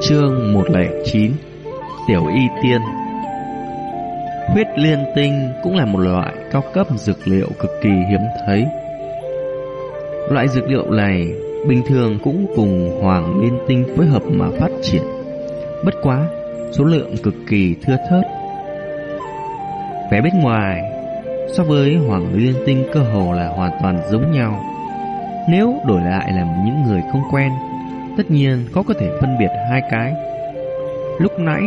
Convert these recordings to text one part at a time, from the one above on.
Chương 109 Tiểu Y Tiên Huyết liên tinh cũng là một loại cao cấp dược liệu cực kỳ hiếm thấy. Loại dược liệu này bình thường cũng cùng hoàng liên tinh phối hợp mà phát triển. Bất quá, số lượng cực kỳ thưa thớt. Vẻ bên ngoài so với hoàng liên tinh cơ hồ là hoàn toàn giống nhau. Nếu đổi lại là những người không quen, tất nhiên khó có thể phân biệt hai cái. Lúc nãy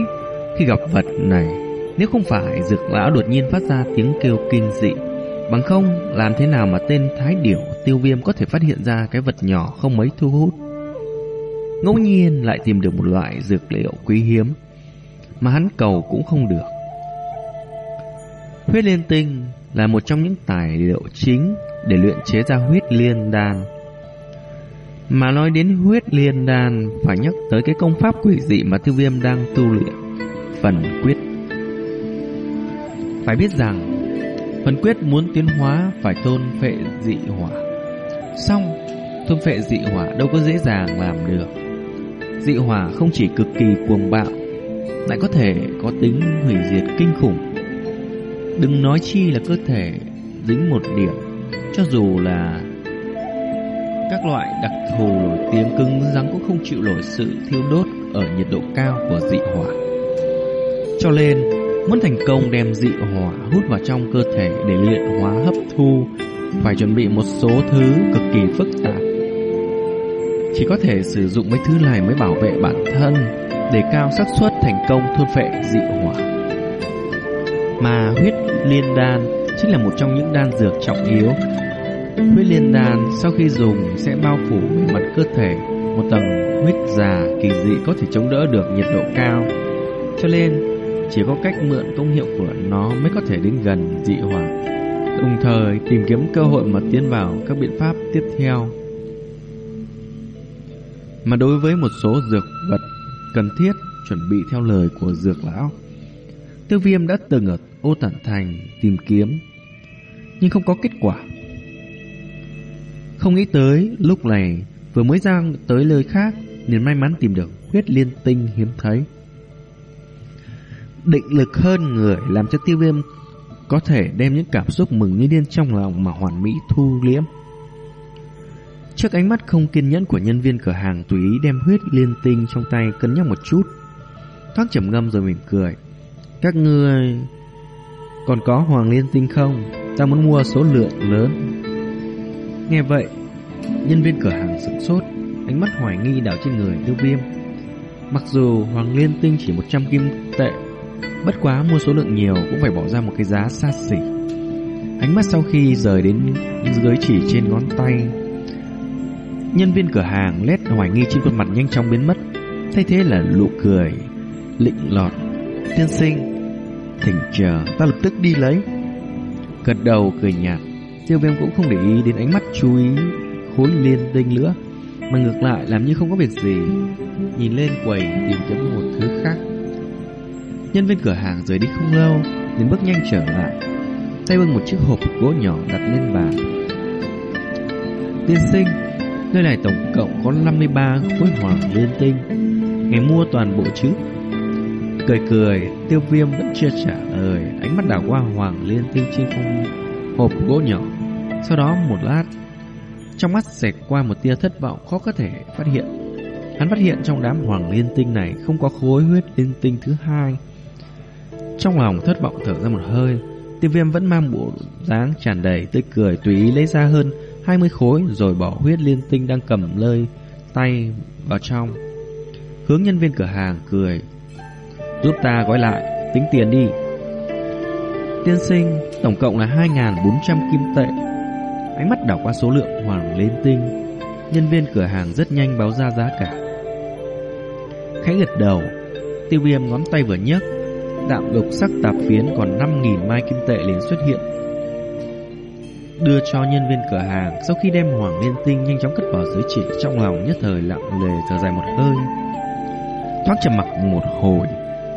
khi gặp vật này, nếu không phải dược lão đột nhiên phát ra tiếng kêu kinh dị, bằng không làm thế nào mà tên thái điểu tiêu viêm có thể phát hiện ra cái vật nhỏ không mấy thu hút. Ngẫu nhiên lại tìm được một loại dược liệu quý hiếm mà hắn cầu cũng không được. Huyết liên tinh là một trong những tài liệu chính để luyện chế ra huyết liên đan. Mà nói đến huyết liên đan phải nhắc tới cái công pháp quỷ dị mà tiêu viêm đang tu luyện, phần quyết. Phải biết rằng, phần quyết muốn tiến hóa phải tôn phệ dị hỏa. Xong, tôn phệ dị hỏa đâu có dễ dàng làm được. Dị hỏa không chỉ cực kỳ cuồng bạo, lại có thể có tính hủy diệt kinh khủng. Đừng nói chi là cơ thể dính một điểm, cho dù là các loại đặc thù nổi tiếng cứng rắn cũng không chịu nổi sự thiêu đốt ở nhiệt độ cao của dị hỏa. Cho nên, muốn thành công đem dị hỏa hút vào trong cơ thể để luyện hóa hấp thu, phải chuẩn bị một số thứ cực kỳ phức tạp. Chỉ có thể sử dụng mấy thứ này mới bảo vệ bản thân, để cao xác suất thành công thôn phệ dị hỏa. Mà huyết liên đan chính là một trong những đan dược trọng yếu Huyết liên đan sau khi dùng sẽ bao phủ bề mặt cơ thể một tầng huyết già kỳ dị có thể chống đỡ được nhiệt độ cao. Cho nên chỉ có cách mượn công hiệu của nó mới có thể đến gần dị hỏa. Đồng thời tìm kiếm cơ hội mà tiến vào các biện pháp tiếp theo. Mà đối với một số dược vật cần thiết chuẩn bị theo lời của dược lão, Tiêu Viêm đã từng ở Ô Tản Thành tìm kiếm, nhưng không có kết quả. Không nghĩ tới, lúc này, vừa mới ra tới nơi khác nên may mắn tìm được huyết liên tinh hiếm thấy. Định lực hơn người làm cho tiêu viêm có thể đem những cảm xúc mừng như điên trong lòng mà hoàn mỹ thu liễm. Trước ánh mắt không kiên nhẫn của nhân viên cửa hàng tùy ý đem huyết liên tinh trong tay cân nhắc một chút. Thoáng trầm ngâm rồi mỉm cười. Các ngươi còn có hoàng liên tinh không? Ta muốn mua số lượng lớn Nghe vậy, nhân viên cửa hàng sửng sốt, ánh mắt hoài nghi đảo trên người tiêu viêm. Mặc dù Hoàng Liên Tinh chỉ 100 kim tệ, bất quá mua số lượng nhiều cũng phải bỏ ra một cái giá xa xỉ. Ánh mắt sau khi rời đến dưới chỉ trên ngón tay, nhân viên cửa hàng lét hoài nghi trên khuôn mặt nhanh chóng biến mất, thay thế là nụ cười, lịnh lọt. Tiên sinh, thỉnh chờ, ta lập tức đi lấy. Gật đầu cười nhạt, Tiêu viêm cũng không để ý đến ánh mắt chú ý khối liên tinh nữa, Mà ngược lại làm như không có việc gì. Nhìn lên quầy tìm kiếm một thứ khác. Nhân viên cửa hàng rời đi không lâu, liền bước nhanh trở lại. Tay bưng một chiếc hộp gỗ nhỏ đặt lên bàn. Tiên sinh, Nơi này tổng cộng có 53 khối hoàng liên tinh. Ngày mua toàn bộ chứ? Cười cười, Tiêu viêm vẫn chưa trả lời. Ánh mắt đảo qua hoàng liên tinh trên không hộp gỗ nhỏ. Sau đó một lát, Trong mắt xẹt qua một tia thất vọng khó có thể phát hiện. Hắn phát hiện trong đám hoàng liên tinh này Không có khối huyết liên tinh thứ hai. Trong lòng thất vọng thở ra một hơi, Tiêu viêm vẫn mang bộ dáng tràn đầy tươi cười Tùy ý lấy ra hơn 20 khối Rồi bỏ huyết liên tinh đang cầm lơi Tay vào trong. Hướng nhân viên cửa hàng cười, Giúp ta gói lại, Tính tiền đi. Tiên sinh. Tổng cộng là 2.400 kim tệ. Ánh mắt đảo qua số lượng hoàng lên tinh. Nhân viên cửa hàng rất nhanh báo ra giá cả. Khẽ gật đầu. Tiêu viêm ngón tay vừa nhấc. Đạm lục sắc tạp phiến còn 5.000 mai kim tệ liền xuất hiện. Đưa cho nhân viên cửa hàng, Sau khi đem hoàng liên tinh nhanh chóng cất vào dưới chỉ Trong lòng nhất thời lặng lề thở dài một hơi. Thoáng trầm mặc một hồi,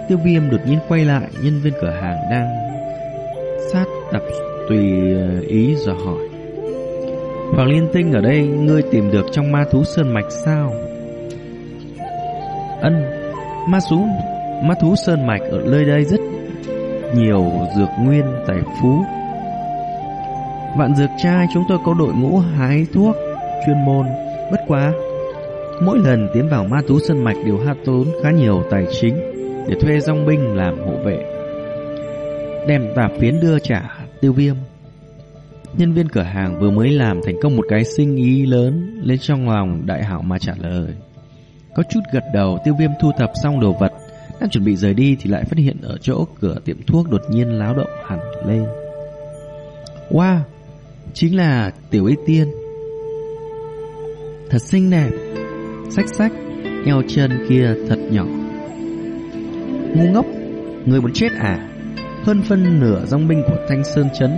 Tiêu viêm đột nhiên quay lại, Nhân viên cửa hàng đang Sát đập tùy ờ, ý dò hỏi Hoàng Liên Tinh ở đây ngươi tìm được trong ma thú sơn mạch sao? Ân, Ma thú Ma thú sơn mạch ở nơi đây rất nhiều dược nguyên tài phú. Vạn dược trai chúng tôi có đội ngũ hái thuốc chuyên môn, bất quá mỗi lần tiến vào ma thú sơn mạch đều hao tốn khá nhiều tài chính để thuê dòng binh làm hộ vệ. Đem tạp phiến đưa trả tiêu viêm. Nhân viên cửa hàng vừa mới làm thành công một cái sinh ý lớn lên trong lòng đại hảo mà trả lời. Có chút gật đầu tiêu viêm thu thập xong đồ vật đang chuẩn bị rời đi thì lại phát hiện ở chỗ cửa tiệm thuốc đột nhiên láo động hẳn lên. Wow, chính là tiểu y tiên. Thật xinh đẹp, sách sách, eo chân kia thật nhỏ. Ngu ngốc, người muốn chết à? Hơn phân nửa dòng binh của Thanh Sơn Trấn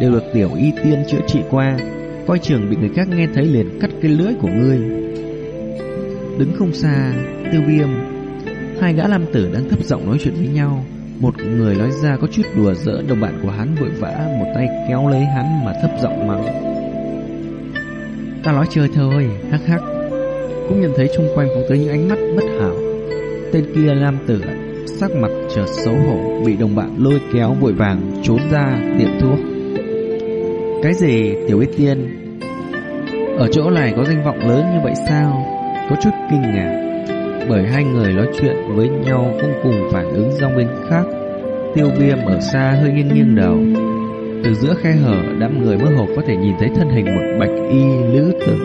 đều được tiểu y tiên chữa trị qua, coi trường bị người khác nghe thấy liền cắt cái lưỡi của ngươi. Đứng không xa, tiêu viêm Hai gã lam tử đang thấp giọng nói chuyện với nhau. Một người nói ra có chút đùa giỡn Đồng bạn của hắn vội vã Một tay kéo lấy hắn mà thấp giọng mắng. Ta nói chơi thôi Hắc hắc. Cũng nhận thấy xung quanh cũng tới những ánh mắt bất hảo. Tên kia lam tử Sắc mặt chợt xấu hổ Bị đồng bạn lôi kéo vội vàng Trốn ra tiệm thuốc Cái gì tiểu ít tiên Ở chỗ này có danh vọng lớn như vậy sao Có chút kinh ngạc bởi hai người nói chuyện với nhau không cùng phản ứng dòng bên khác. Tiêu viêm ở xa hơi nghiêng nghiêng đầu. Từ giữa khe hở, đám người mơ hồ có thể nhìn thấy thân hình một bạch y lữ tử.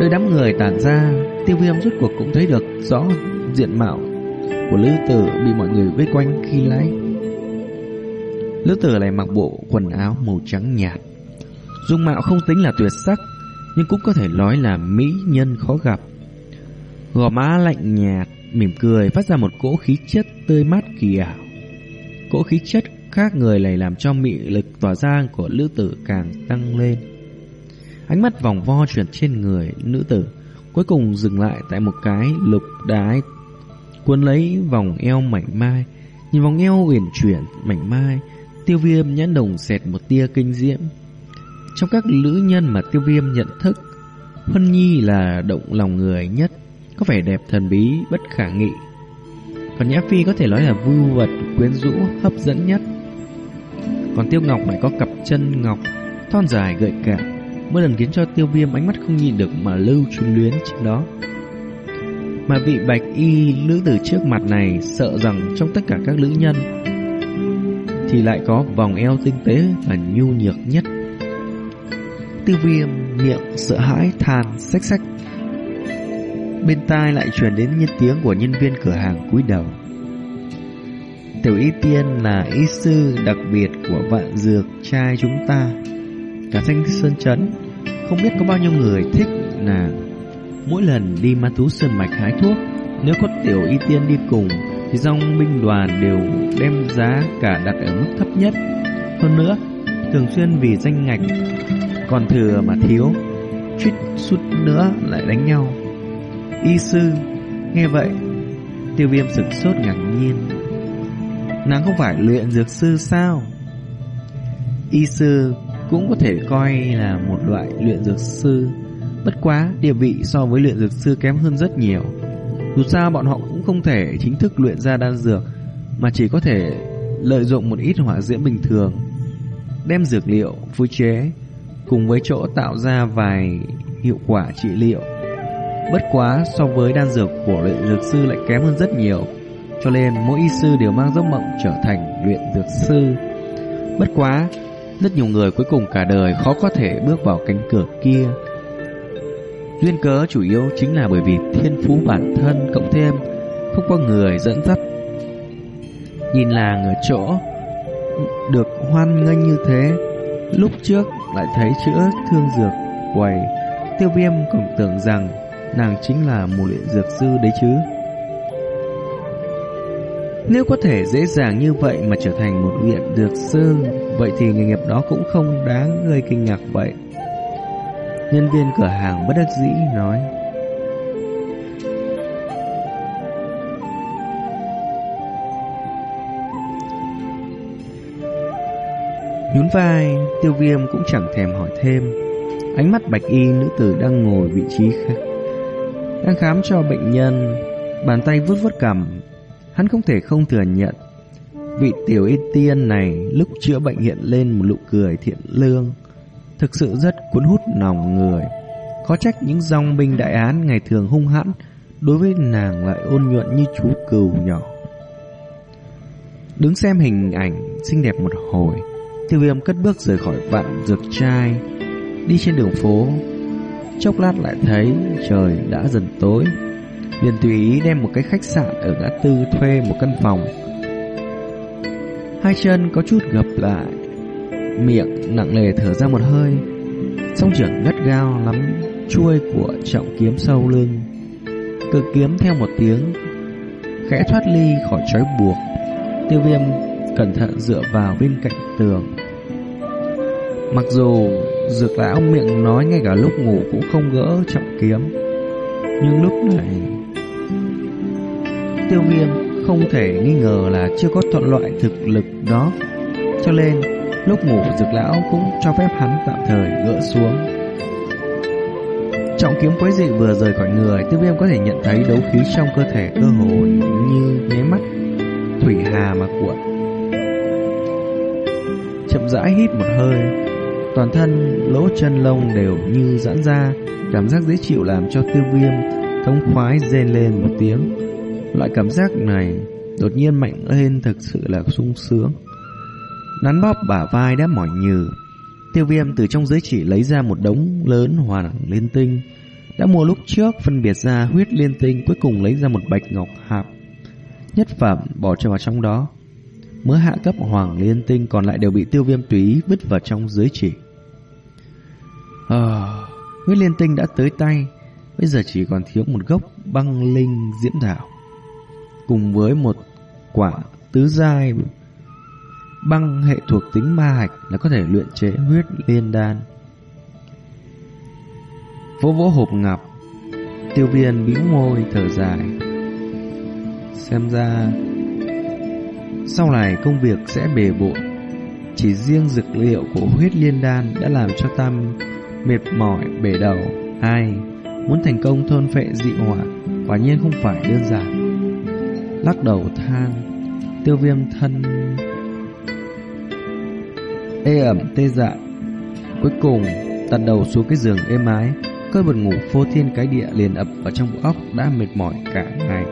Nơi đám người tản ra, tiêu viêm rút cuộc cũng thấy được rõ diện mạo của lữ tử bị mọi người vây quanh khi lái. Lữ tử này mặc bộ quần áo màu trắng nhạt. Dung mạo không tính là tuyệt sắc, nhưng cũng có thể nói là mỹ nhân khó gặp. Gò má lạnh nhạt, mỉm cười phát ra một cỗ khí chất tươi mát kỳ ảo. Cỗ khí chất khác người này làm cho mị lực tỏa ra của nữ tử càng tăng lên. Ánh mắt vòng vo chuyển trên người nữ tử, cuối cùng dừng lại tại một cái lục đái cuốn lấy vòng eo mảnh mai. Nhìn vòng eo uyển chuyển mảnh mai, tiêu viêm nhãn đồng xẹt một tia kinh diễm. Trong các nữ nhân mà tiêu viêm nhận thức, Huân Nhi là động lòng người nhất có vẻ đẹp thần bí, bất khả nghị. Còn Nhã Phi có thể nói là vưu vật, quyến rũ, hấp dẫn nhất. Còn Tiêu Ngọc lại có cặp chân ngọc, thon dài gợi cảm, mỗi lần khiến cho Tiêu Viêm ánh mắt không nhìn được mà lưu chuyên luyến trên đó. Mà vị bạch y nữ tử trước mặt này sợ rằng trong tất cả các nữ nhân thì lại có vòng eo tinh tế và nhu nhược nhất. Tiêu viêm miệng sợ hãi than xách xách Bên tai lại truyền đến những tiếng của nhân viên cửa hàng cúi đầu. Tiểu y tiên là y sư đặc biệt của vạn dược trai chúng ta. Cả thanh sơn chấn, không biết có bao nhiêu người thích nàng mỗi lần đi ma thú sơn mạch hái thuốc, nếu có tiểu y tiên đi cùng thì dòng binh đoàn đều đem giá cả đặt ở mức thấp nhất. Hơn nữa, thường xuyên vì danh ngạch còn thừa mà thiếu, chút chút nữa lại đánh nhau. Y sư Nghe vậy Tiêu viêm sực sốt ngạc nhiên Nàng không phải luyện dược sư sao Y sư Cũng có thể coi là một loại luyện dược sư Bất quá địa vị so với luyện dược sư kém hơn rất nhiều. Dù sao bọn họ cũng không thể chính thức luyện ra đan dược Mà chỉ có thể lợi dụng một ít hỏa diễm bình thường Đem dược liệu, phối chế Cùng với chỗ tạo ra vài hiệu quả trị liệu. Bất quá so với đan dược của luyện dược sư lại kém hơn rất nhiều Cho nên mỗi y sư đều mang giấc mộng trở thành luyện dược sư. Bất quá Rất nhiều người cuối cùng cả đời khó có thể bước vào cánh cửa kia. Duyên cớ chủ yếu chính là bởi vì thiên phú bản thân cộng thêm không có người dẫn dắt Nhìn làng ở chỗ được hoan nghênh như thế Lúc trước lại thấy chữa thương dược quầy Tiêu viêm còn tưởng rằng nàng chính là một luyện dược sư đấy chứ. Nếu có thể dễ dàng như vậy mà trở thành một luyện dược sư, vậy thì nghề nghiệp đó cũng không đáng gây kinh ngạc vậy. Nhân viên cửa hàng bất đắc dĩ nói. Nhún vai, tiêu viêm cũng chẳng thèm hỏi thêm. Ánh mắt bạch y nữ tử đang ngồi vị trí khác đang khám cho bệnh nhân Bàn tay vuốt vuốt cằm, hắn không thể không thừa nhận. Vị tiểu y tiên này lúc chữa bệnh hiện lên một nụ cười thiện lương, thực sự rất cuốn hút lòng người. Có trách những dòng binh đại án ngày thường hung hãn, đối với nàng lại ôn nhuận như chú cừu nhỏ. Đứng xem hình ảnh xinh đẹp một hồi, tiêu viêm cất bước rời khỏi vạn dược trai, đi trên đường phố. Chốc lát lại thấy trời đã dần tối, liền tùy ý đem một cái khách sạn ở ngã tư thuê một căn phòng. Hai chân có chút gập lại, miệng nặng nề thở ra một hơi, song trưởng gắt gao lắm chuôi của trọng kiếm sâu lưng. Cực kiếm theo một tiếng khẽ thoát ly khỏi trói buộc. Tiêu viêm cẩn thận dựa vào bên cạnh tường. Mặc dù dược lão miệng nói ngay cả lúc ngủ cũng không gỡ trọng kiếm, nhưng lúc này tiêu viêm không thể nghi ngờ là chưa có thuận loại thực lực đó. Cho nên lúc ngủ dược lão cũng cho phép hắn tạm thời gỡ xuống. Trọng kiếm quấy dị vừa rời khỏi người, tiêu viêm có thể nhận thấy đấu khí trong cơ thể cơ hồ như nháy mắt thủy hà mà cuộn. Chậm rãi hít một hơi, toàn thân lỗ chân lông đều như giãn ra, cảm giác dễ chịu làm cho tiêu viêm thống khoái rên lên một tiếng. Loại cảm giác này đột nhiên mạnh lên thực sự là sung sướng. Nắn bóp bả vai đã mỏi nhừ, Tiêu viêm từ trong giới chỉ lấy ra một đống lớn hoàng liên tinh. Đã mua lúc trước phân biệt ra huyết liên tinh cuối cùng lấy ra một bạch ngọc hạp. Nhất phẩm bỏ cho vào trong đó. Mới hạ cấp hoàng liên tinh còn lại đều bị tiêu viêm tùy vứt vào trong giới chỉ. À, huyết liên tinh đã tới tay. Bây giờ chỉ còn thiếu một gốc băng linh diễm thảo. Cùng với một quả tứ giai băng hệ thuộc tính ma hạch là có thể luyện chế huyết liên đan. Vỗ vỗ hộp ngọc, tiêu viên bĩu môi thở dài. Xem ra, sau này công việc sẽ bề bộn. Chỉ riêng dược liệu của huyết liên đan đã làm cho Tam mệt mỏi bể đầu. Ai muốn thành công thôn phệ dị hỏa, quả nhiên không phải đơn giản. Lắc đầu than, tiêu viêm thân ê ẩm tê dại. Cuối cùng, tạt đầu xuống cái giường êm ái, cơn buồn ngủ phô thiên cái địa liền ập vào trong bộ óc đã mệt mỏi cả ngày.